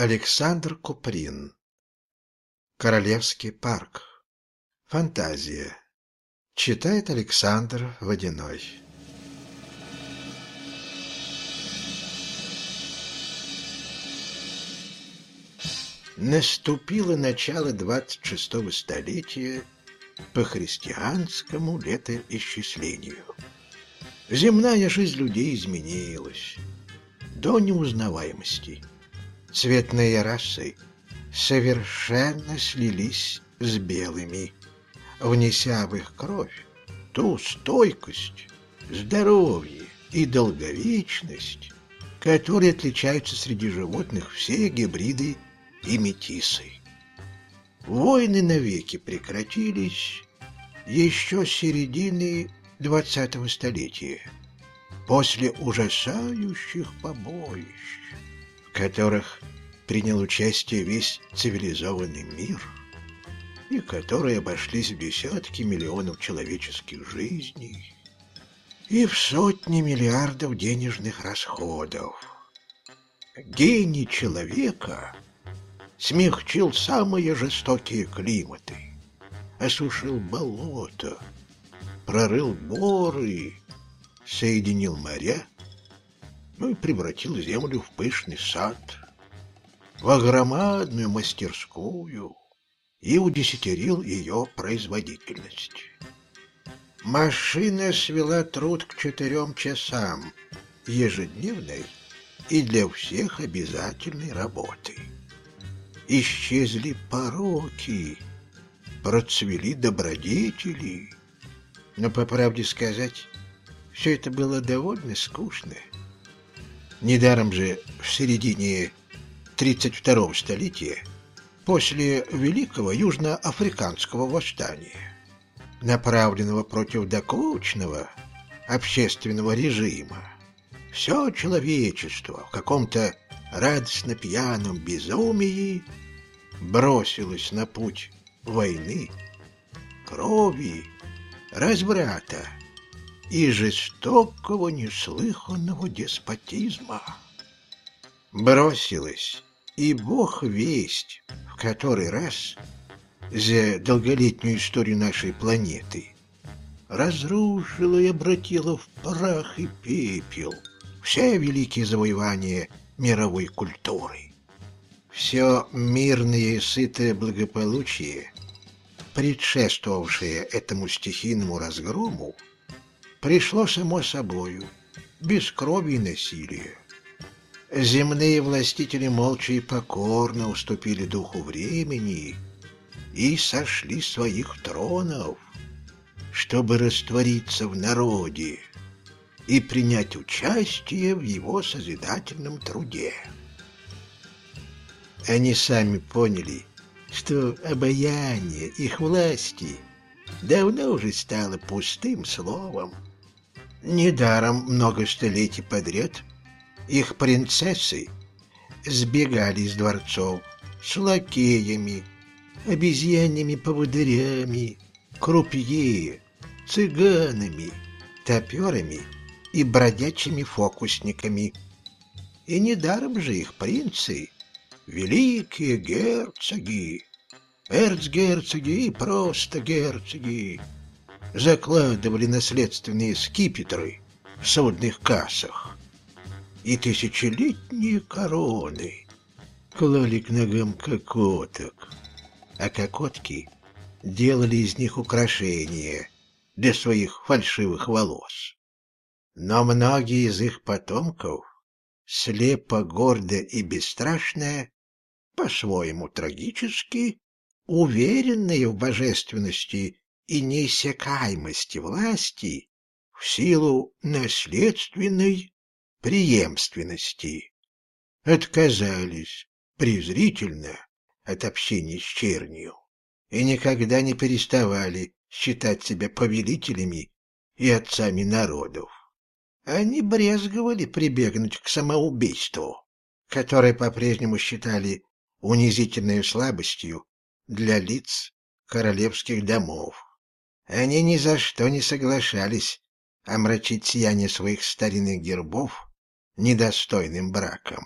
Александр Куприн. Королевский парк. Фантазия. Читает Александр Водяной. Наступило начало 26-го столетия по христианскому летоисчислению. Земная жизнь людей изменилась до неузнаваемости. Цветные расы совершенно слились с белыми, внеся в их кровь ту стойкость, здоровье и долговечность, которые отличаются среди животных все гибриды и метисы. Войны навеки прекратились еще с середины двадцатого столетия, после ужасающих побоищ, которых принял участие весь цивилизованный мир и которые обошлись в десятки миллионов человеческих жизней и в сотни миллиардов денежных расходов. Гений человека — смягчил самые жестокие климаты, осушил болото, прорыл горы, соединил моря, ну и превратил землю в пышный сад, в огромадную мастерскую и удесятерил ее производительность. Машина свела труд к четырем часам ежедневной и для всех обязательной работы исчезли пороки, процвели добродетели. Но, по правде сказать, все это было довольно скучно. Недаром же в середине 32-го столетия, после Великого Южноафриканского восстания, направленного против докучного общественного режима, все человечество в каком-то радостно пьяном безумии бросилась на путь войны, крови, разврата и жестокого неслыханного деспотизма. Бросилась и бог весть в который раз за долголетнюю историю нашей планеты разрушила и обратила в прах и пепел все великие завоевания мировой культуры. Все мирное и сытое благополучие, предшествовавшее этому стихийному разгрому, пришло само собою, без крови и насилия. Земные властители молча и покорно уступили духу времени и сошли с своих тронов, чтобы раствориться в народе, и принять участие в его созидательном труде. Они сами поняли, что обаяние их власти давно уже стало пустым словом. Недаром много столетий подряд их принцессы сбегали из дворцов с лакеями, обезьянными поводырями, крупье, цыганами, топерами и бродячими фокусниками. И недаром же их принцы, великие герцоги, эрцгерцоги и просто герцоги, закладывали наследственные скипетры в судных кассах и тысячелетние короны клали к ногам кокоток, а кокотки делали из них украшения для своих фальшивых волос. Но многие из их потомков, слепо, гордо и бесстрашные, по-своему трагически, уверенные в божественности и неиссякаемости власти в силу наследственной преемственности, отказались презрительно от общения с чернью и никогда не переставали считать себя повелителями и отцами народов. Они брезговали прибегнуть к самоубийству, которое по-прежнему считали унизительной слабостью для лиц королевских домов. Они ни за что не соглашались омрачить сияние своих старинных гербов недостойным браком.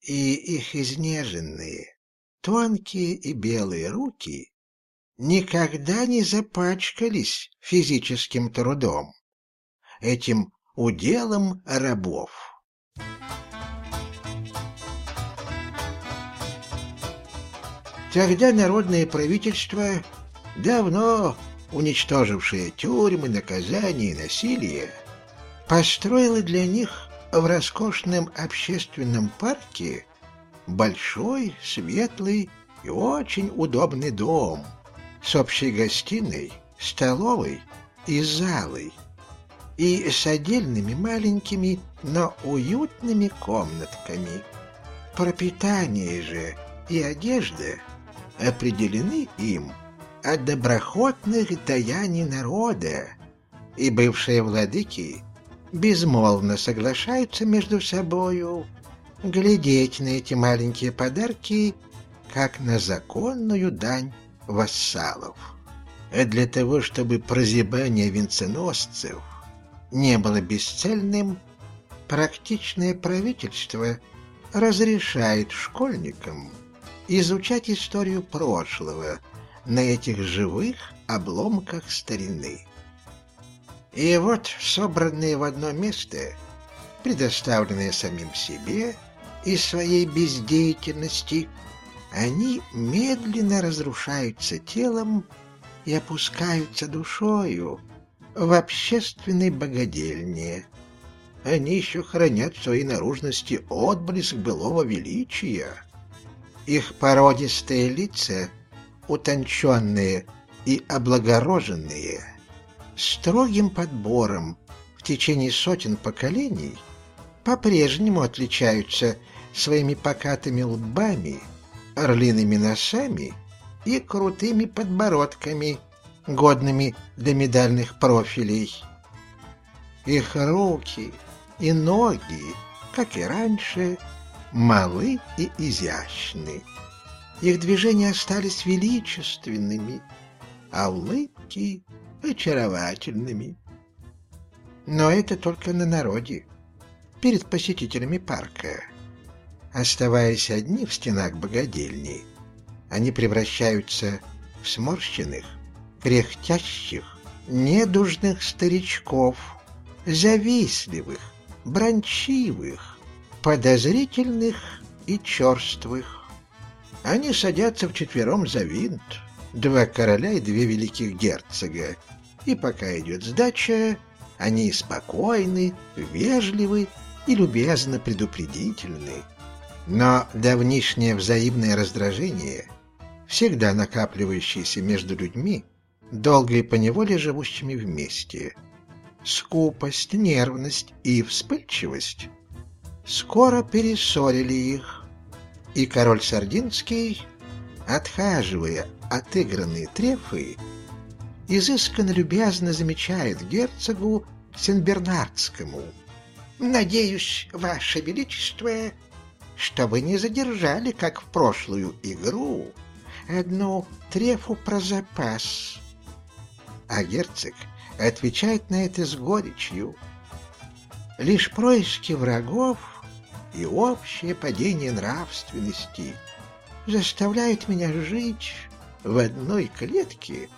и их изнеженные, тонкие и белые руки никогда не запачкались физическим трудом, этим уделом рабов. Тогда народное правительство, давно уничтожившее тюрьмы, наказания и насилие, построило для них в роскошном общественном парке большой, светлый и очень удобный дом с общей гостиной, столовой и залой, и с отдельными маленькими, но уютными комнатками. Пропитание же и одежда определены им от доброхотных даяний народа, и бывшие владыки безмолвно соглашаются между собою глядеть на эти маленькие подарки, как на законную дань вассалов. Для того, чтобы прозябание венценосцев не было бесцельным, практичное правительство разрешает школьникам изучать историю прошлого на этих живых обломках старины. И вот, собранные в одно место, предоставленные самим себе и своей бездеятельности, они медленно разрушаются телом и опускаются душою в общественной богадельне. Они еще хранят в своей наружности отблеск былого величия. Их породистые лица, утонченные и облагороженные, строгим подбором в течение сотен поколений по-прежнему отличаются своими покатыми лбами, орлиными носами и крутыми подбородками, годными для медальных профилей. Их руки и ноги, как и раньше, малы и изящны. Их движения остались величественными, а улыбки очаровательными. Но это только на народе, перед посетителями парка. Оставаясь одни в стенах богадельни, они превращаются в сморщенных, кряхтящих, недужных старичков, завистливых, брончивых, подозрительных и черствых. Они садятся вчетвером за винт, два короля и две великих герцога. И пока идет сдача, они спокойны, вежливы и любезно предупредительны. Но давнишнее взаимное раздражение, всегда накапливающееся между людьми, долго и поневоле живущими вместе, скупость, нервность и вспыльчивость, скоро перессорили их, и король Сардинский, отхаживая отыгранные трефы, изысканно любезно замечает герцогу Сенбернардскому. «Надеюсь, Ваше Величество, что вы не задержали, как в прошлую игру, одну трефу про запас». А герцог отвечает на это с горечью. «Лишь происки врагов и общее падение нравственности заставляют меня жить в одной клетке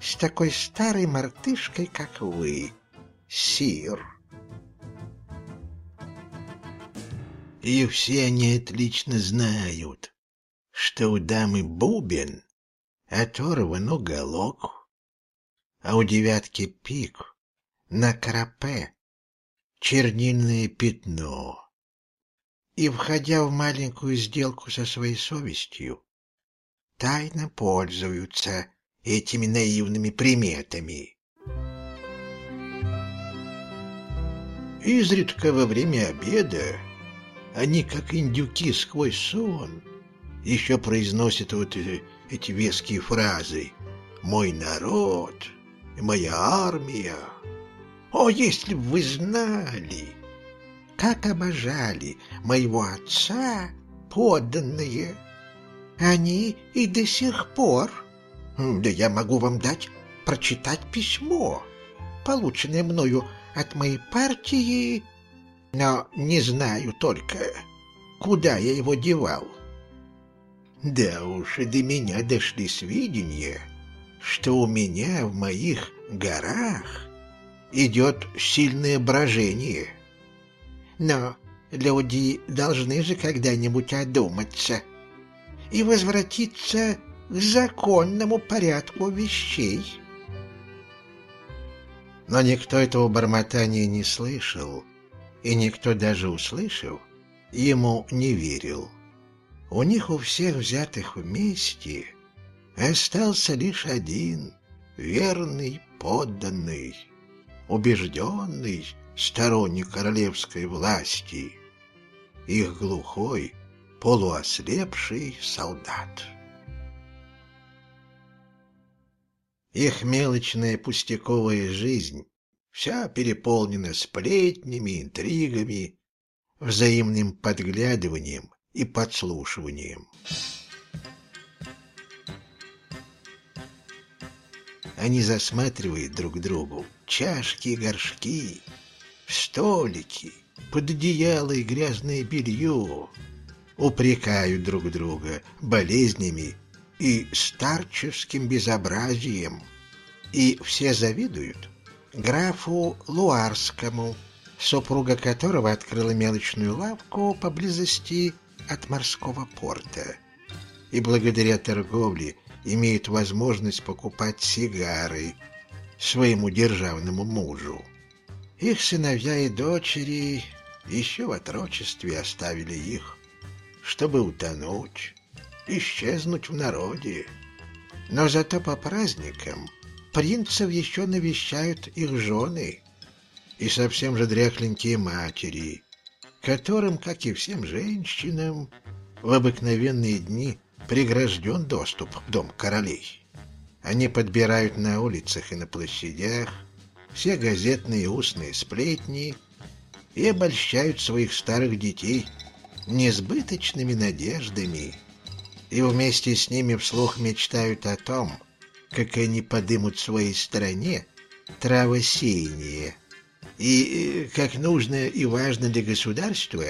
с такой старой мартышкой, как вы, сир. И все они отлично знают, что у дамы бубен оторван уголок, а у девятки пик на крапе чернильное пятно. И, входя в маленькую сделку со своей совестью, тайно пользуются этими наивными приметами. Изредка во время обеда они, как индюки сквозь сон, еще произносят вот эти веские фразы «мой народ», «моя армия». О, если бы вы знали, как обожали моего отца подданные! Они и до сих пор. Да я могу вам дать прочитать письмо, полученное мною от моей партии, но не знаю только, куда я его девал. Да уж, до меня дошли сведения, что у меня в моих горах идет сильное брожение. Но люди должны же когда-нибудь одуматься и возвратиться к законному порядку вещей. Но никто этого бормотания не слышал, и никто даже услышав, ему не верил. У них у всех взятых вместе остался лишь один верный подданный, убежденный сторонник королевской власти, их глухой, полуослепший солдат. Их мелочная пустяковая жизнь вся переполнена сплетнями, интригами, взаимным подглядыванием и подслушиванием. Они засматривают друг другу чашки горшки, столики, под одеяло и грязное белье, упрекают друг друга болезнями и старческим безобразием, и все завидуют графу Луарскому, супруга которого открыла мелочную лавку поблизости от морского порта, и благодаря торговле имеет возможность покупать сигары своему державному мужу. Их сыновья и дочери еще в отрочестве оставили их, чтобы утонуть исчезнуть в народе. Но зато по праздникам принцев еще навещают их жены и совсем же дряхленькие матери, которым, как и всем женщинам, в обыкновенные дни прегражден доступ в дом королей. Они подбирают на улицах и на площадях все газетные устные сплетни и обольщают своих старых детей несбыточными надеждами и вместе с ними вслух мечтают о том, как они подымут в своей стране травосеяние, и, как нужно и важно для государства,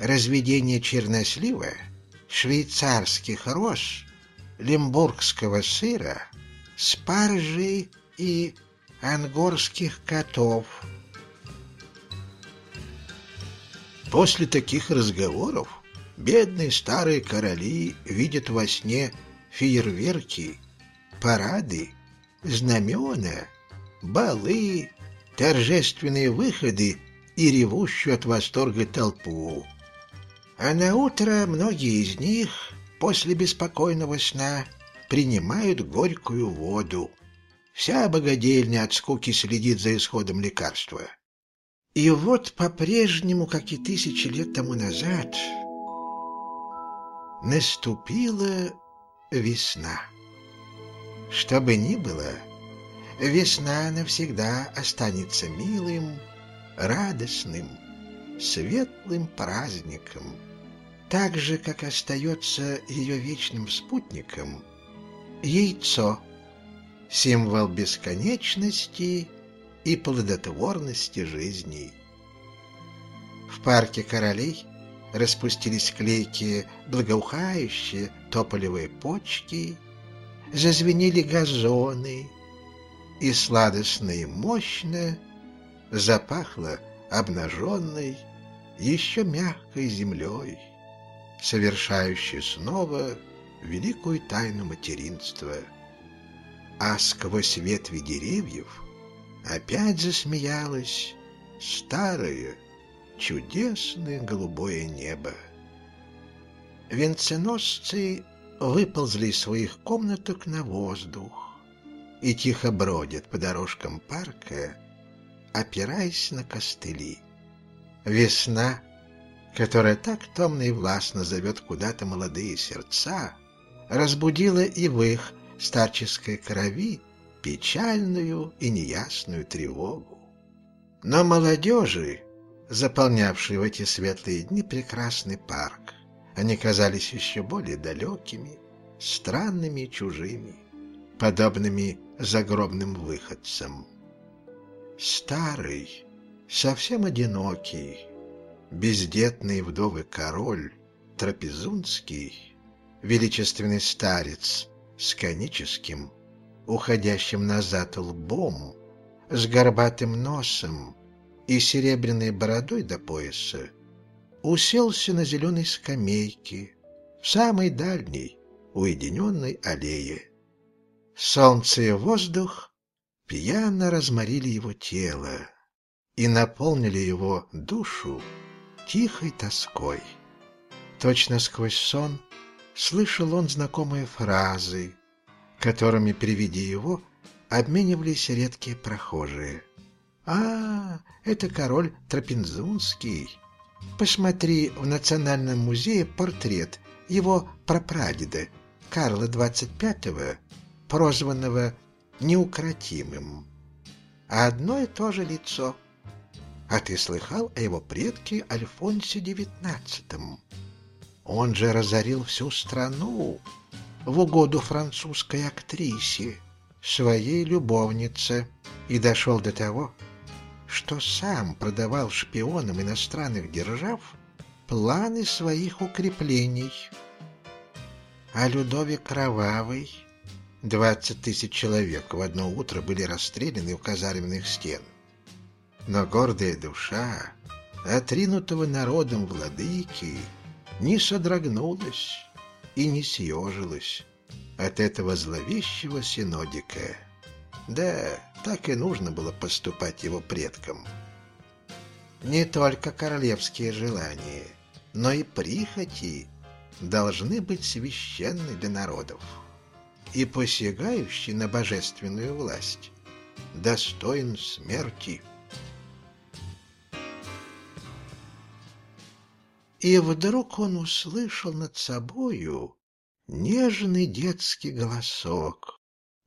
разведение чернослива, швейцарских роз, лимбургского сыра, спаржи и ангорских котов. После таких разговоров Бедные старые короли видят во сне фейерверки, парады, знамена, балы, торжественные выходы и ревущую от восторга толпу. А на утро многие из них после беспокойного сна принимают горькую воду. Вся богадельня от скуки следит за исходом лекарства. И вот по-прежнему, как и тысячи лет тому назад, наступила весна. Что бы ни было, весна навсегда останется милым, радостным, светлым праздником, так же, как остается ее вечным спутником яйцо, символ бесконечности и плодотворности жизни. В парке королей – распустились клейкие, благоухающие тополевые почки, зазвенели газоны, и сладостно и мощно запахло обнаженной, еще мягкой землей, совершающей снова великую тайну материнства. А сквозь ветви деревьев опять засмеялась старая, чудесное голубое небо. Венценосцы выползли из своих комнаток на воздух и тихо бродят по дорожкам парка, опираясь на костыли. Весна, которая так томно и властно зовет куда-то молодые сердца, разбудила и в их старческой крови печальную и неясную тревогу. Но молодежи, заполнявший в эти светлые дни прекрасный парк. Они казались еще более далекими, странными и чужими, подобными загробным выходцам. Старый, совсем одинокий, бездетный вдовый король Трапезунский, величественный старец с коническим, уходящим назад лбом, с горбатым носом и серебряной бородой до пояса, уселся на зеленой скамейке в самой дальней, уединенной аллее. Солнце и воздух пьяно разморили его тело и наполнили его душу тихой тоской. Точно сквозь сон слышал он знакомые фразы, которыми при виде его обменивались редкие прохожие. «А, это король Трапензунский. Посмотри в Национальном музее портрет его прапрадеда Карла XXV, прозванного неукротимым. Одно и то же лицо. А ты слыхал о его предке Альфонсе XIX? Он же разорил всю страну в угоду французской актрисе, своей любовнице, и дошел до того, что сам продавал шпионам иностранных держав планы своих укреплений. А Людовик Кровавый, двадцать тысяч человек в одно утро были расстреляны у казарменных стен. Но гордая душа отринутого народом владыки не содрогнулась и не съежилась от этого зловещего синодика. Да, так и нужно было поступать его предкам. Не только королевские желания, но и прихоти должны быть священны для народов, и посягающий на божественную власть достоин смерти. И вдруг он услышал над собою нежный детский голосок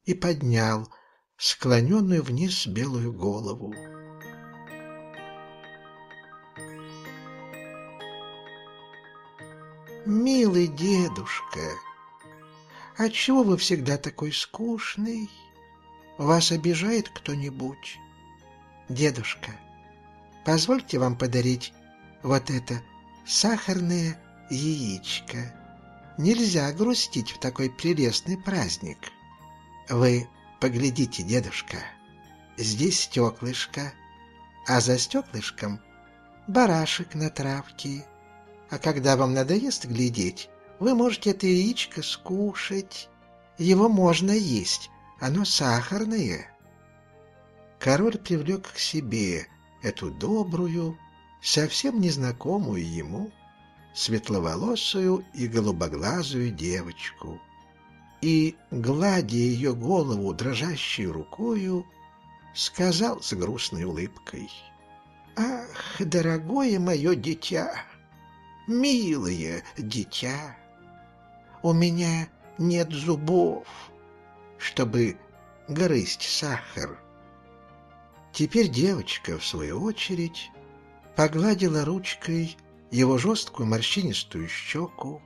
и поднял склоненную вниз белую голову. «Милый дедушка, отчего вы всегда такой скучный? Вас обижает кто-нибудь? Дедушка, позвольте вам подарить вот это сахарное яичко. Нельзя грустить в такой прелестный праздник. Вы поглядите, дедушка, здесь стеклышко, а за стеклышком барашек на травке. А когда вам надоест глядеть, вы можете это яичко скушать. Его можно есть, оно сахарное. Король привлек к себе эту добрую, совсем незнакомую ему, светловолосую и голубоглазую девочку. И, гладя ее голову дрожащей рукою, сказал с грустной улыбкой, «Ах, дорогое мое дитя, милое дитя, у меня нет зубов, чтобы грызть сахар». Теперь девочка, в свою очередь, погладила ручкой его жесткую морщинистую щеку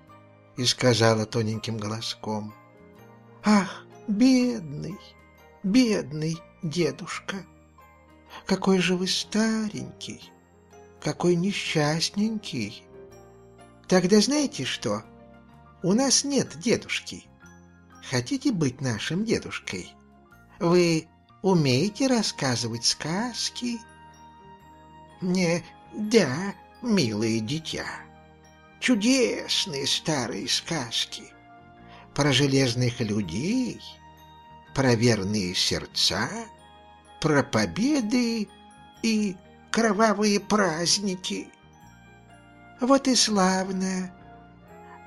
и сказала тоненьким голоском, «Ах, бедный, бедный дедушка, какой же вы старенький, какой несчастненький. Тогда знаете что? У нас нет дедушки. Хотите быть нашим дедушкой? Вы умеете рассказывать сказки?» «Не, да, милое дитя, чудесные старые сказки про железных людей, про верные сердца, про победы и кровавые праздники. Вот и славно.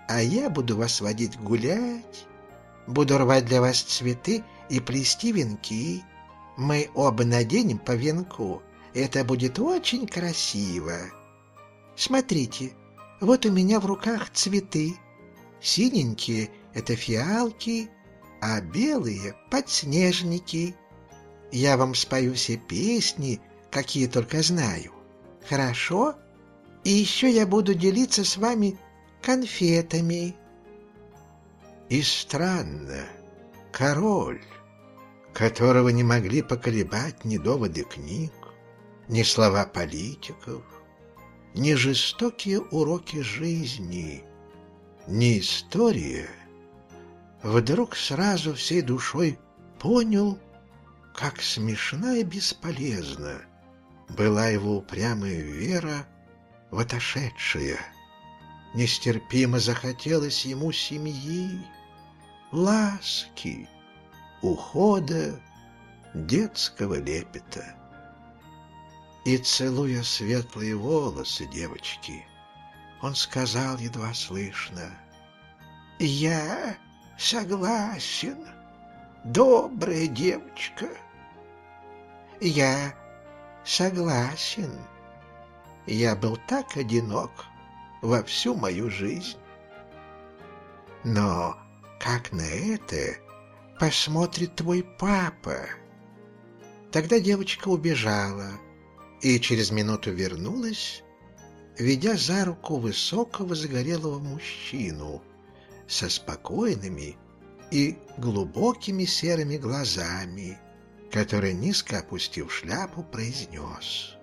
А я буду вас водить гулять, буду рвать для вас цветы и плести венки. Мы оба наденем по венку, это будет очень красиво. Смотрите, вот у меня в руках цветы. Синенькие — это фиалки, а белые — подснежники. Я вам спою все песни, какие только знаю. Хорошо? И еще я буду делиться с вами конфетами. И странно, король, которого не могли поколебать ни доводы книг, ни слова политиков, ни жестокие уроки жизни, не история, вдруг сразу всей душой понял, как смешна и бесполезна была его упрямая вера в отошедшее. Нестерпимо захотелось ему семьи, ласки, ухода, детского лепета. И, целуя светлые волосы девочки, он сказал едва слышно, «Я согласен, добрая девочка. Я согласен. Я был так одинок во всю мою жизнь. Но как на это посмотрит твой папа?» Тогда девочка убежала и через минуту вернулась, ведя за руку высокого загорелого мужчину со спокойными и глубокими серыми глазами, который, низко опустив шляпу, произнес.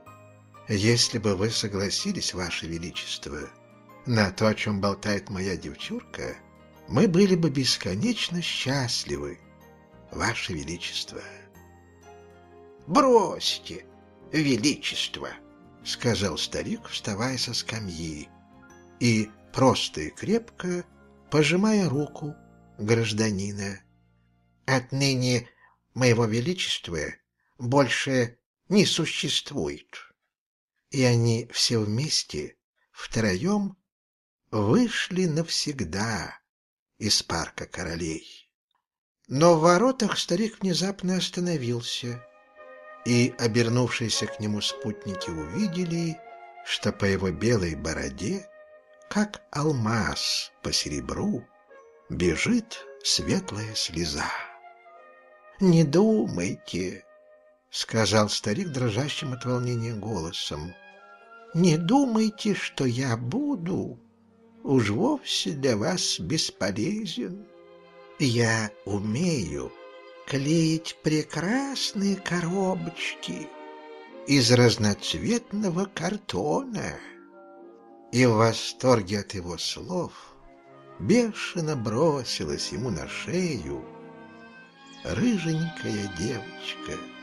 «Если бы вы согласились, Ваше Величество, на то, о чем болтает моя девчурка, мы были бы бесконечно счастливы, Ваше Величество». «Бросьте, Величество!» — сказал старик, вставая со скамьи, и просто и крепко пожимая руку гражданина. «Отныне моего величества больше не существует». И они все вместе, втроем, вышли навсегда из парка королей. Но в воротах старик внезапно остановился, и обернувшиеся к нему спутники увидели, что по его белой бороде, как алмаз по серебру, бежит светлая слеза. «Не думайте», — сказал старик дрожащим от волнения голосом, «не думайте, что я буду уж вовсе для вас бесполезен. Я умею клеить прекрасные коробочки из разноцветного картона». И в восторге от его слов бешено бросилась ему на шею рыженькая девочка —